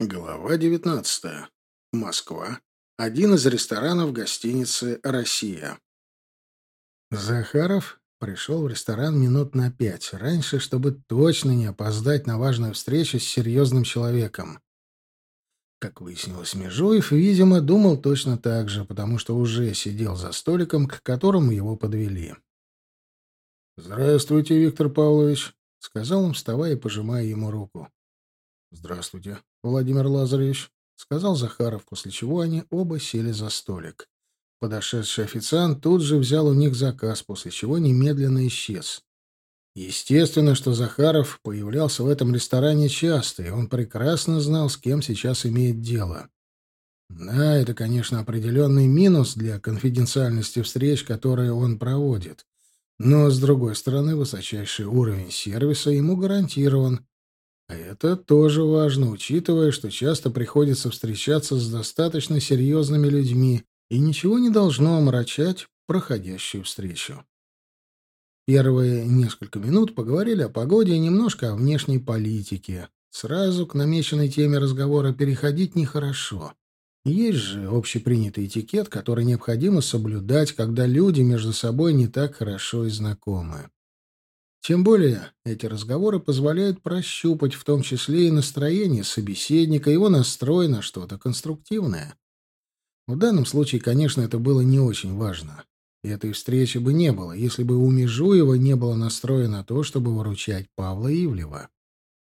Глава 19. Москва. Один из ресторанов гостиницы «Россия». Захаров пришел в ресторан минут на пять раньше, чтобы точно не опоздать на важную встречу с серьезным человеком. Как выяснилось, Межуев, видимо, думал точно так же, потому что уже сидел за столиком, к которому его подвели. «Здравствуйте, Виктор Павлович», — сказал он, вставая и пожимая ему руку. «Здравствуйте, Владимир Лазаревич», — сказал Захаров, после чего они оба сели за столик. Подошедший официант тут же взял у них заказ, после чего немедленно исчез. Естественно, что Захаров появлялся в этом ресторане часто, и он прекрасно знал, с кем сейчас имеет дело. Да, это, конечно, определенный минус для конфиденциальности встреч, которые он проводит. Но, с другой стороны, высочайший уровень сервиса ему гарантирован, а это тоже важно, учитывая, что часто приходится встречаться с достаточно серьезными людьми, и ничего не должно омрачать проходящую встречу. Первые несколько минут поговорили о погоде и немножко о внешней политике. Сразу к намеченной теме разговора переходить нехорошо. Есть же общепринятый этикет, который необходимо соблюдать, когда люди между собой не так хорошо и знакомы. Тем более эти разговоры позволяют прощупать в том числе и настроение собеседника, его настрой на что-то конструктивное. В данном случае, конечно, это было не очень важно. И этой встречи бы не было, если бы у Межуева не было настроя на то, чтобы выручать Павла Ивлева.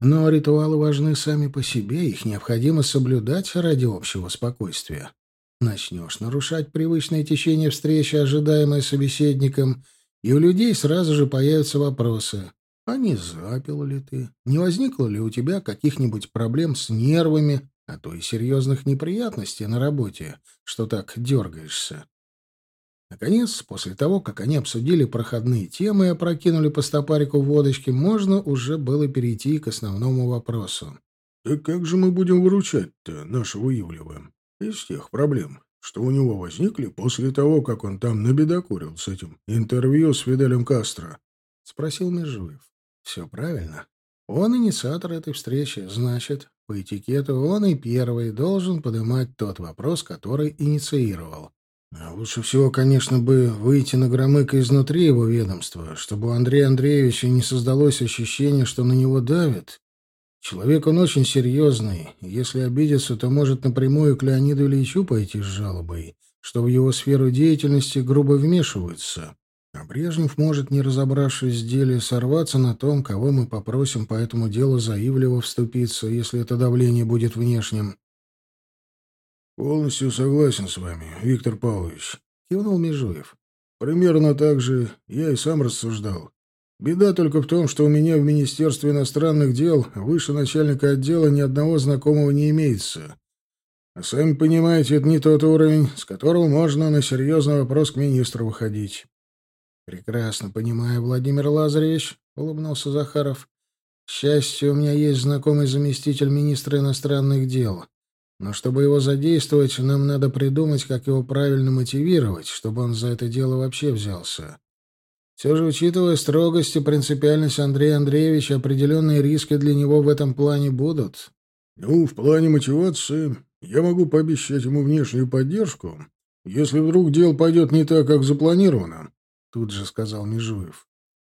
Но ритуалы важны сами по себе, их необходимо соблюдать ради общего спокойствия. Начнешь нарушать привычное течение встречи, ожидаемое собеседником — и у людей сразу же появятся вопросы. А не запил ли ты? Не возникло ли у тебя каких-нибудь проблем с нервами, а то и серьезных неприятностей на работе, что так дергаешься? Наконец, после того, как они обсудили проходные темы и опрокинули по стопарику водочки, можно уже было перейти к основному вопросу. «Так как же мы будем выручать-то нашего Ивлева из тех проблем, что у него возникли после того, как он там набедокурил с этим интервью с Фиделем Кастро? — спросил Межуев. — Все правильно. Он инициатор этой встречи, значит, по этикету он и первый должен поднимать тот вопрос, который инициировал. А лучше всего, конечно, бы выйти на Громыка изнутри его ведомства, чтобы у Андрея Андреевича не создалось ощущение, что на него давят, Человек он очень серьезный. Если обидится, то может напрямую к Леониду Ильичу пойти с жалобой, что в его сферу деятельности грубо вмешиваются. А Брежнев может, не разобравшись в деле, сорваться на том, кого мы попросим по этому делу за Ивлева вступиться, если это давление будет внешним. «Полностью согласен с вами, Виктор Павлович», — кивнул Межуев. «Примерно так же я и сам рассуждал. Беда только в том, что у меня в Министерстве иностранных дел выше начальника отдела ни одного знакомого не имеется. А сами понимаете, это не тот уровень, с которого можно на серьезный вопрос к министру выходить. — Прекрасно понимаю, Владимир Лазаревич, — улыбнулся Захаров. — К счастью, у меня есть знакомый заместитель министра иностранных дел. Но чтобы его задействовать, нам надо придумать, как его правильно мотивировать, чтобы он за это дело вообще взялся. Все же, учитывая строгость и принципиальность Андрея Андреевича, определенные риски для него в этом плане будут. Ну, в плане мотивации я могу пообещать ему внешнюю поддержку, если вдруг дело пойдет не так, как запланировано, — тут же сказал Межуев.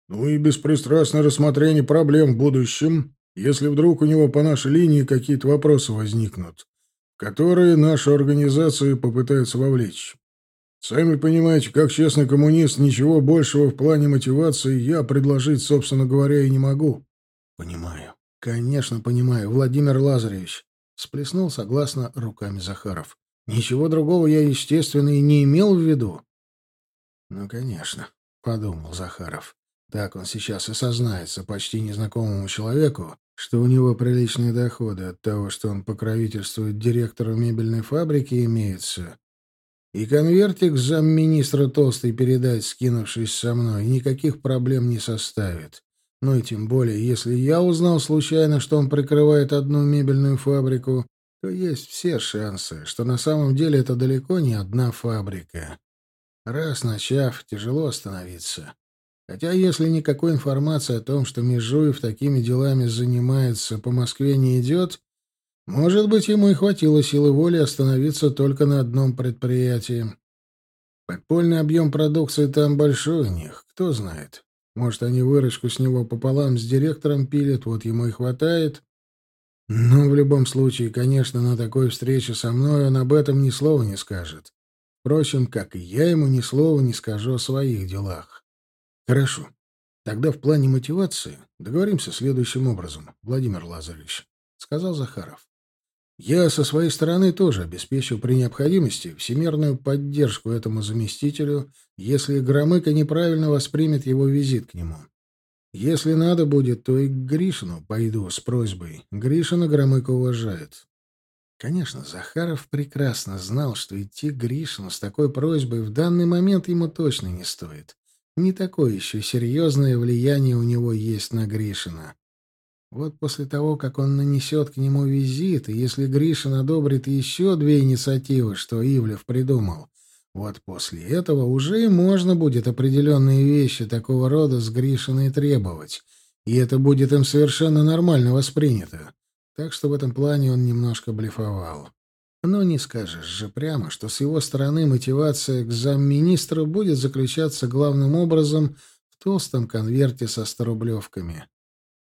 Ну и беспристрастное рассмотрение проблем в будущем, если вдруг у него по нашей линии какие-то вопросы возникнут, которые наша организация попытается вовлечь. Сами понимаете, как честный коммунист, ничего большего в плане мотивации я предложить, собственно говоря, и не могу. Понимаю. Конечно, понимаю, Владимир Лазаревич. Сплеснул согласно руками Захаров. Ничего другого я, естественно, и не имел в виду. Ну, конечно, подумал Захаров. Так он сейчас и сознается почти незнакомому человеку, что у него приличные доходы от того, что он покровительствует директору мебельной фабрики, имеются. И конвертик замминистра толстый передать, скинувшись со мной, никаких проблем не составит. Ну и тем более, если я узнал случайно, что он прикрывает одну мебельную фабрику, то есть все шансы, что на самом деле это далеко не одна фабрика. Раз начав, тяжело остановиться. Хотя если никакой информации о том, что Межуев такими делами занимается, по Москве не идет, Может быть, ему и хватило силы воли остановиться только на одном предприятии. Подпольный объем продукции там большой у них, кто знает. Может, они выручку с него пополам с директором пилят, вот ему и хватает. Но в любом случае, конечно, на такой встрече со мной он об этом ни слова не скажет. Впрочем, как и я ему ни слова не скажу о своих делах. Хорошо. Тогда в плане мотивации договоримся следующим образом, Владимир Лазаревич, — сказал Захаров. Я со своей стороны тоже обеспечу при необходимости всемирную поддержку этому заместителю, если Громыко неправильно воспримет его визит к нему. Если надо будет, то и к Гришину пойду с просьбой. Гришина Громыко уважает. Конечно, Захаров прекрасно знал, что идти к Гришину с такой просьбой в данный момент ему точно не стоит. Не такое еще серьезное влияние у него есть на Гришина. Вот после того, как он нанесет к нему визит, и если Гришин одобрит еще две инициативы, что Ивлев придумал, вот после этого уже и можно будет определенные вещи такого рода с Гришиной требовать, и это будет им совершенно нормально воспринято. Так что в этом плане он немножко блефовал. Но не скажешь же прямо, что с его стороны мотивация к замминистру будет заключаться главным образом в толстом конверте со сторублевками.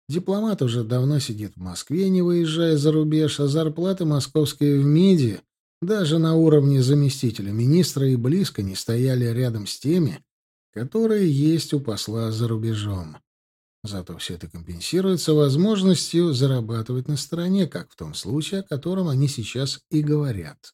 Дипломат уже давно сидит в Москве, не выезжая за рубеж, а зарплаты московские в МИДе даже на уровне заместителя министра и близко не стояли рядом с теми, которые есть у посла за рубежом. Зато все это компенсируется возможностью зарабатывать на стороне, как в том случае, о котором они сейчас и говорят.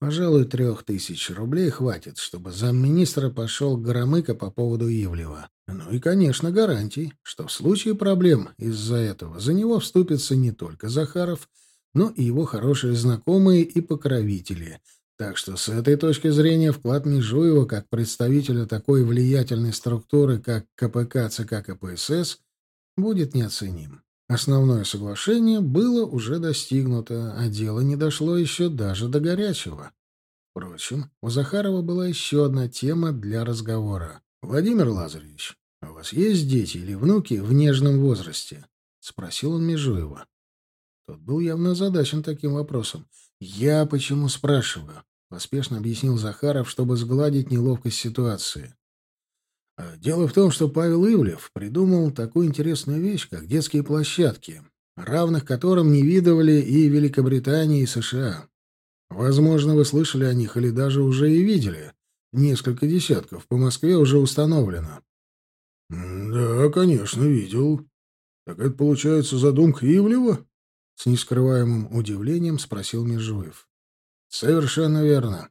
Пожалуй, трех тысяч рублей хватит, чтобы замминистра пошел Громыко по поводу Ивлева. Ну и, конечно, гарантий, что в случае проблем из-за этого за него вступится не только Захаров, но и его хорошие знакомые и покровители. Так что с этой точки зрения вклад Межуева как представителя такой влиятельной структуры, как КПК, ЦК КПСС, будет неоценим. Основное соглашение было уже достигнуто, а дело не дошло еще даже до горячего. Впрочем, у Захарова была еще одна тема для разговора. «Владимир Лазаревич, вас есть дети или внуки в нежном возрасте?» — спросил он Межуева. Тот был явно озадачен таким вопросом. «Я почему спрашиваю?» — поспешно объяснил Захаров, чтобы сгладить неловкость ситуации. А дело в том, что Павел Ивлев придумал такую интересную вещь, как детские площадки, равных которым не видывали и Великобритания, и США. Возможно, вы слышали о них или даже уже и видели. Несколько десятков по Москве уже установлено. — Да, конечно, видел. Так это, получается, задумка Ивлева? — с нескрываемым удивлением спросил Межуев. — Совершенно верно.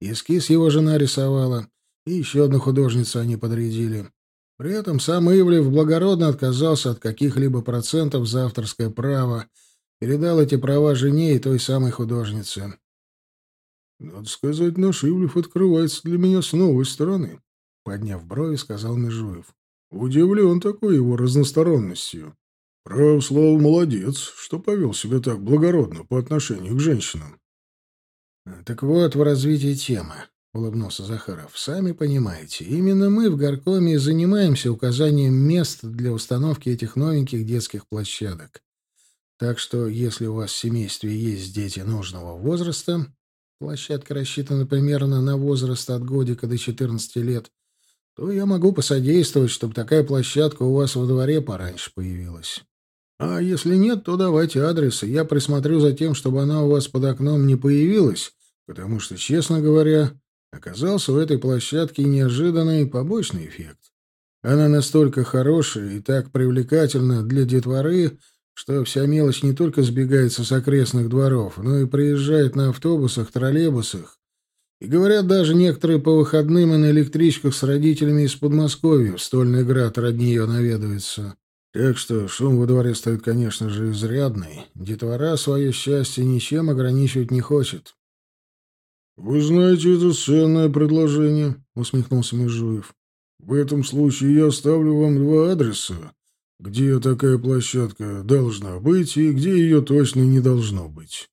Эскиз его жена рисовала и еще одну художницу они подрядили. При этом сам Ивлев благородно отказался от каких-либо процентов за авторское право, передал эти права жене и той самой художнице. «Надо сказать, наш Ивлев открывается для меня с новой стороны», — подняв брови, сказал Межуев. «Удивлен такой его разносторонностью. Прав слово молодец, что повел себя так благородно по отношению к женщинам». «Так вот, в развитии темы. — улыбнулся Захаров. «Сами понимаете, именно мы в горкоме занимаемся указанием мест для установки этих новеньких детских площадок. Так что, если у вас в семействе есть дети нужного возраста, площадка рассчитана примерно на возраст от годика до 14 лет, то я могу посодействовать, чтобы такая площадка у вас во дворе пораньше появилась. А если нет, то давайте адрес, и я присмотрю за тем, чтобы она у вас под окном не появилась, потому что, честно говоря, Оказался у этой площадки неожиданный побочный эффект. Она настолько хорошая и так привлекательна для детворы, что вся мелочь не только сбегается с окрестных дворов, но и приезжает на автобусах, троллейбусах. И говорят, даже некоторые по выходным и на электричках с родителями из Подмосковья в Стольный Град ради нее наведываются. Так что шум во дворе стоит, конечно же, изрядный. Детвора свое счастье ничем ограничивать не хочет. «Вы знаете, это ценное предложение», — усмехнулся Межуев. «В этом случае я оставлю вам два адреса, где такая площадка должна быть и где ее точно не должно быть».